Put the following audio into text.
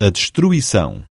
a destruição.